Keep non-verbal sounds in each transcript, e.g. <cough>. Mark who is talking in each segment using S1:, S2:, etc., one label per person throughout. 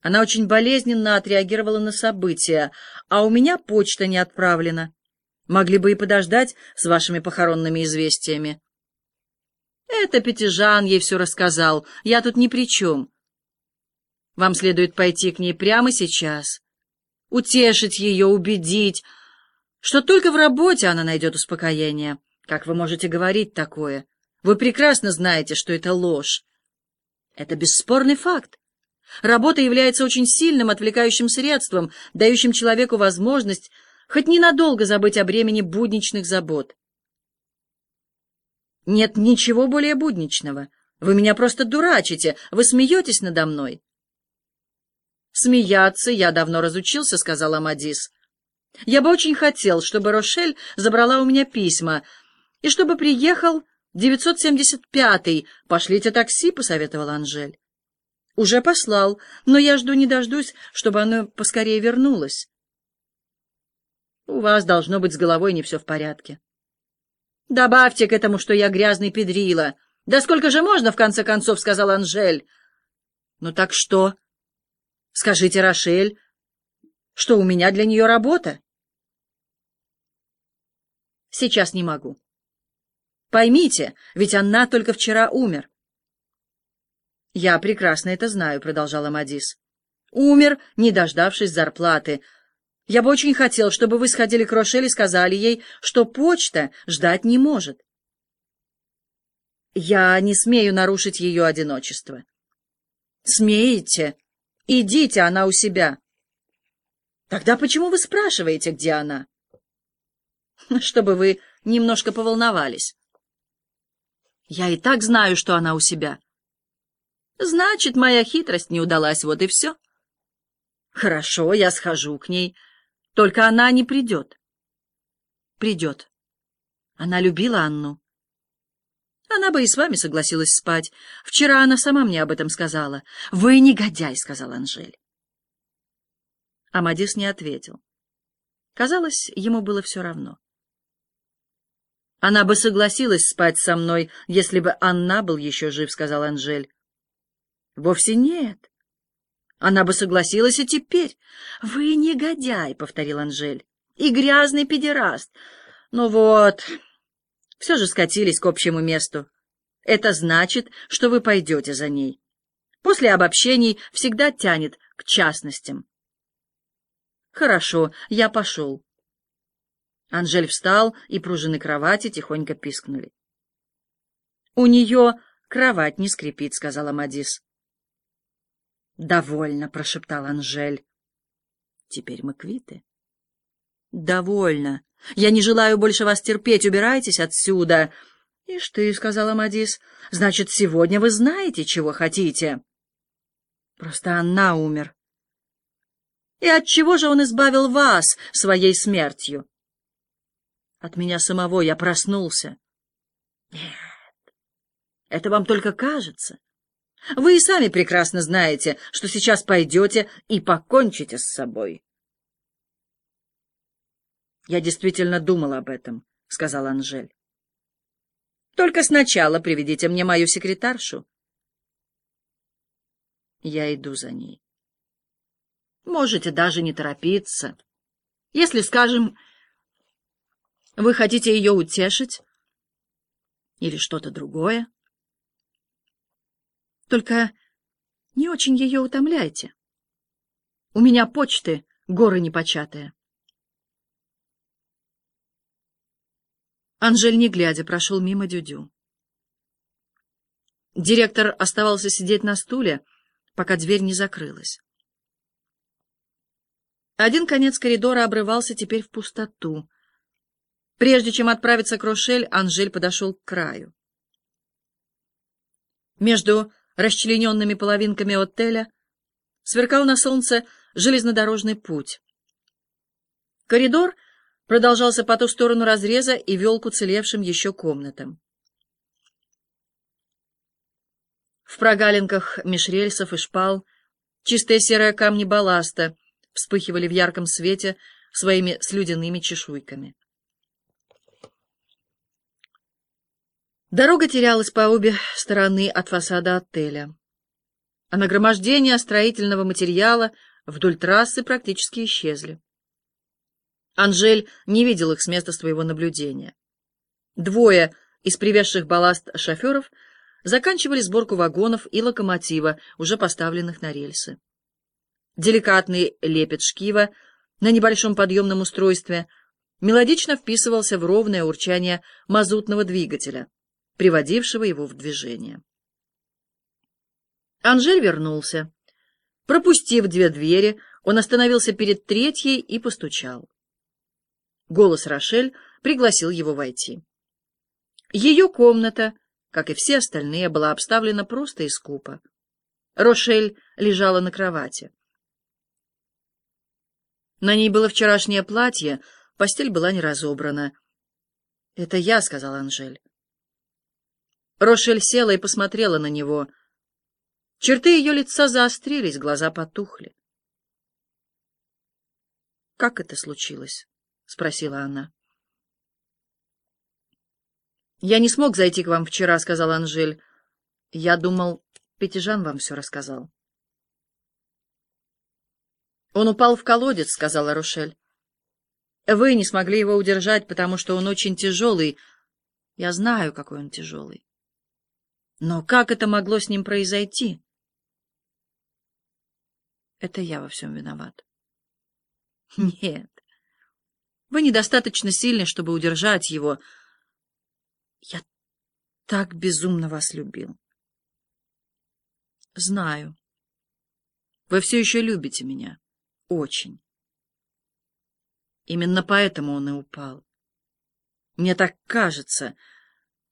S1: Она очень болезненно отреагировала на события, а у меня почта не отправлена. Могли бы и подождать с вашими похоронными известиями. Это Пятижан ей все рассказал, я тут ни при чем. Вам следует пойти к ней прямо сейчас, утешить ее, убедить, что только в работе она найдет успокоение. Как вы можете говорить такое? Вы прекрасно знаете, что это ложь. Это бесспорный факт. Работа является очень сильным отвлекающим средством, дающим человеку возможность хоть ненадолго забыть о бремени будничных забот. Нет ничего более будничного. Вы меня просто дурачите, вы смеетесь надо мной. Смеяться я давно разучился, сказал Амадис. Я бы очень хотел, чтобы Рошель забрала у меня письма, и чтобы приехал 975-й. Пошлите такси, посоветовал Анжель. Уже послал, но я жду не дождусь, чтобы оно поскорее вернулось. У вас должно быть с головой не все в порядке. Добавьте к этому, что я грязный педрила. Да сколько же можно, в конце концов, сказал Анжель. Ну так что? Скажите, Рошель, что у меня для нее работа? Сейчас не могу. Поймите, ведь она только вчера умер. «Я прекрасно это знаю», — продолжала Мадис. «Умер, не дождавшись зарплаты. Я бы очень хотел, чтобы вы сходили к Рошель и сказали ей, что почта ждать не может. Я не смею нарушить ее одиночество». «Смеете? Идите, она у себя». «Тогда почему вы спрашиваете, где она?» <laughs> «Чтобы вы немножко поволновались». «Я и так знаю, что она у себя». Значит, моя хитрость не удалась, вот и все. Хорошо, я схожу к ней, только она не придет. Придет. Она любила Анну. Она бы и с вами согласилась спать. Вчера она сама мне об этом сказала. Вы негодяй, — сказал Анжель. Амадис не ответил. Казалось, ему было все равно. Она бы согласилась спать со мной, если бы Анна был еще жив, — сказал Анжель. Вовсе нет. Она бы согласилась и теперь. Вы негодяй, — повторил Анжель, — и грязный педераст. Ну вот, все же скатились к общему месту. Это значит, что вы пойдете за ней. После обобщений всегда тянет к частностям. Хорошо, я пошел. Анжель встал, и пружины кровати тихонько пискнули. У нее кровать не скрипит, — сказала Мадис. «Довольно», — прошептал Анжель. «Теперь мы квиты». «Довольно. Я не желаю больше вас терпеть. Убирайтесь отсюда». «Ишь ты», — сказала Мадис, — «значит, сегодня вы знаете, чего хотите». «Просто Анна умер». «И от чего же он избавил вас своей смертью?» «От меня самого я проснулся». «Нет, это вам только кажется». Вы и сами прекрасно знаете, что сейчас пойдете и покончите с собой. Я действительно думал об этом, — сказал Анжель. Только сначала приведите мне мою секретаршу. Я иду за ней. Можете даже не торопиться. Если, скажем, вы хотите ее утешить или что-то другое, только не очень ее утомляйте. У меня почты горы непочатые. Анжель, не глядя, прошел мимо Дюдю. Директор оставался сидеть на стуле, пока дверь не закрылась. Один конец коридора обрывался теперь в пустоту. Прежде чем отправиться к Рошель, Анжель подошел к краю. Между расчлененными половинками отеля, сверкал на солнце железнодорожный путь. Коридор продолжался по ту сторону разреза и вел к уцелевшим еще комнатам. В прогалинках меж рельсов и шпал чистые серые камни балласта вспыхивали в ярком свете своими слюдяными чешуйками. Дорога терялась по обе стороны от фасада отеля. а нагромождения строительного материала вдоль трассы практически исчезли. Анжель не видел их с места своего наблюдения. Двое из привезших балласт шоферов заканчивали сборку вагонов и локомотива, уже поставленных на рельсы. Деликатный лепет шкива на небольшом подъемном устройстве мелодично вписывался в ровное урчание мазутного двигателя, приводившего его в движение. Анжель вернулся. Пропустив две двери, он остановился перед третьей и постучал. Голос Рошель пригласил его войти. Ее комната, как и все остальные, была обставлена просто и скупо. Рошель лежала на кровати. На ней было вчерашнее платье, постель была не разобрана. «Это я», — сказал Анжель. Рошель села и посмотрела на него. Черты ее лица заострились, глаза потухли. «Как это случилось?» — спросила она. «Я не смог зайти к вам вчера», — сказал Анжель. «Я думал, Пятижан вам все рассказал». «Он упал в колодец», — сказала Рошель. «Вы не смогли его удержать, потому что он очень тяжелый. Я знаю, какой он тяжелый. Но как это могло с ним произойти?» «Это я во всем виноват». «Нет, вы недостаточно сильны, чтобы удержать его». Я так безумно вас любил. Знаю. Вы все еще любите меня. Очень. Именно поэтому он и упал. Мне так кажется,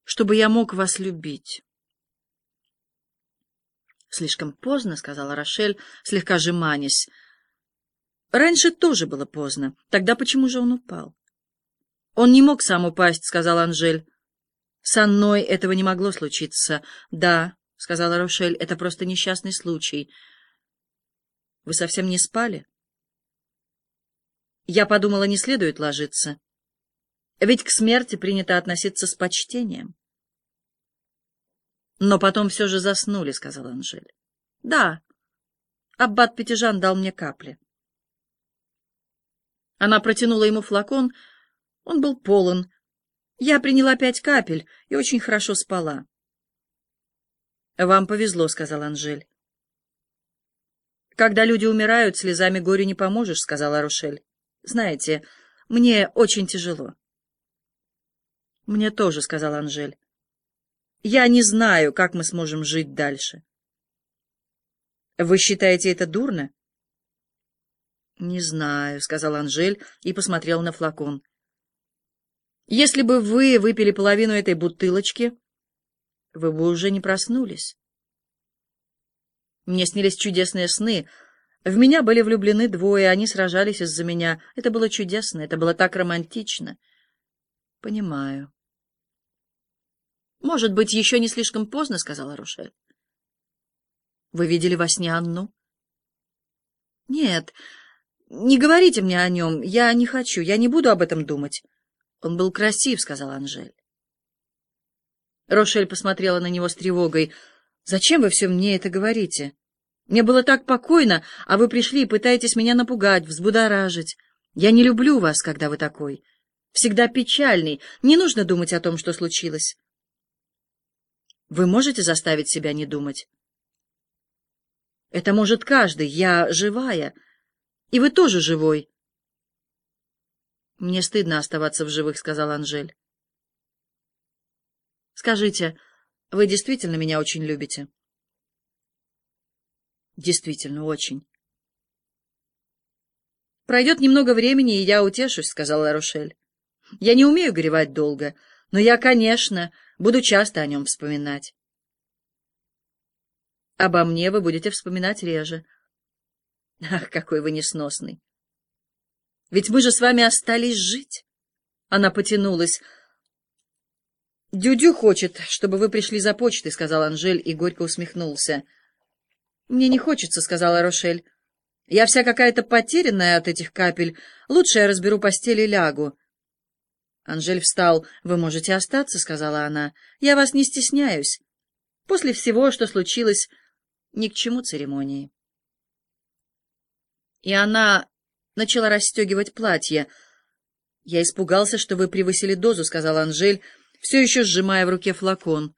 S1: чтобы я мог вас любить. Слишком поздно, — сказала Рошель, слегка жеманясь. Раньше тоже было поздно. Тогда почему же он упал? Он не мог сам упасть, — сказал Анжель. С Анной этого не могло случиться. Да, — сказала Рошель, — это просто несчастный случай. Вы совсем не спали? Я подумала, не следует ложиться. Ведь к смерти принято относиться с почтением. Но потом все же заснули, — сказал Анжель. Да, аббат Пятижан дал мне капли. Она протянула ему флакон, он был полон, я приняла пять капель и очень хорошо спала. — Вам повезло, — сказал Анжель. — Когда люди умирают, слезами горю не поможешь, — сказала Рушель. — Знаете, мне очень тяжело. — Мне тоже, — сказал Анжель. — Я не знаю, как мы сможем жить дальше. — Вы считаете это дурно? — Не знаю, — сказал Анжель и посмотрел на флакон. — если бы вы выпили половину этой бутылочки, вы бы уже не проснулись. Мне снились чудесные сны. В меня были влюблены двое, они сражались из-за меня. Это было чудесно, это было так романтично. Понимаю. Может быть, еще не слишком поздно, — сказала Рушель. Вы видели во сне Анну? Нет, не говорите мне о нем, я не хочу, я не буду об этом думать. Он был красив, — сказал Анжель. Рошель посмотрела на него с тревогой. «Зачем вы все мне это говорите? Мне было так покойно, а вы пришли и пытаетесь меня напугать, взбудоражить. Я не люблю вас, когда вы такой. Всегда печальный. Не нужно думать о том, что случилось». «Вы можете заставить себя не думать?» «Это может каждый. Я живая. И вы тоже живой. «Мне стыдно оставаться в живых», — сказал Анжель. «Скажите, вы действительно меня очень любите?» «Действительно, очень». «Пройдет немного времени, и я утешусь», — сказала Рошель. «Я не умею горевать долго, но я, конечно, буду часто о нем вспоминать». «Обо мне вы будете вспоминать реже». «Ах, какой вы несносный!» Ведь мы же с вами остались жить. Она потянулась. «Дюдю хочет, чтобы вы пришли за почтой», — сказал Анжель и горько усмехнулся. «Мне не хочется», — сказала Рошель. «Я вся какая-то потерянная от этих капель. Лучше я разберу постель и лягу». Анжель встал. «Вы можете остаться», — сказала она. «Я вас не стесняюсь. После всего, что случилось, Ни к чему церемонии. И она начала расстегивать платье. «Я испугался, что вы превысили дозу», — сказал Анжель, все еще сжимая в руке флакон.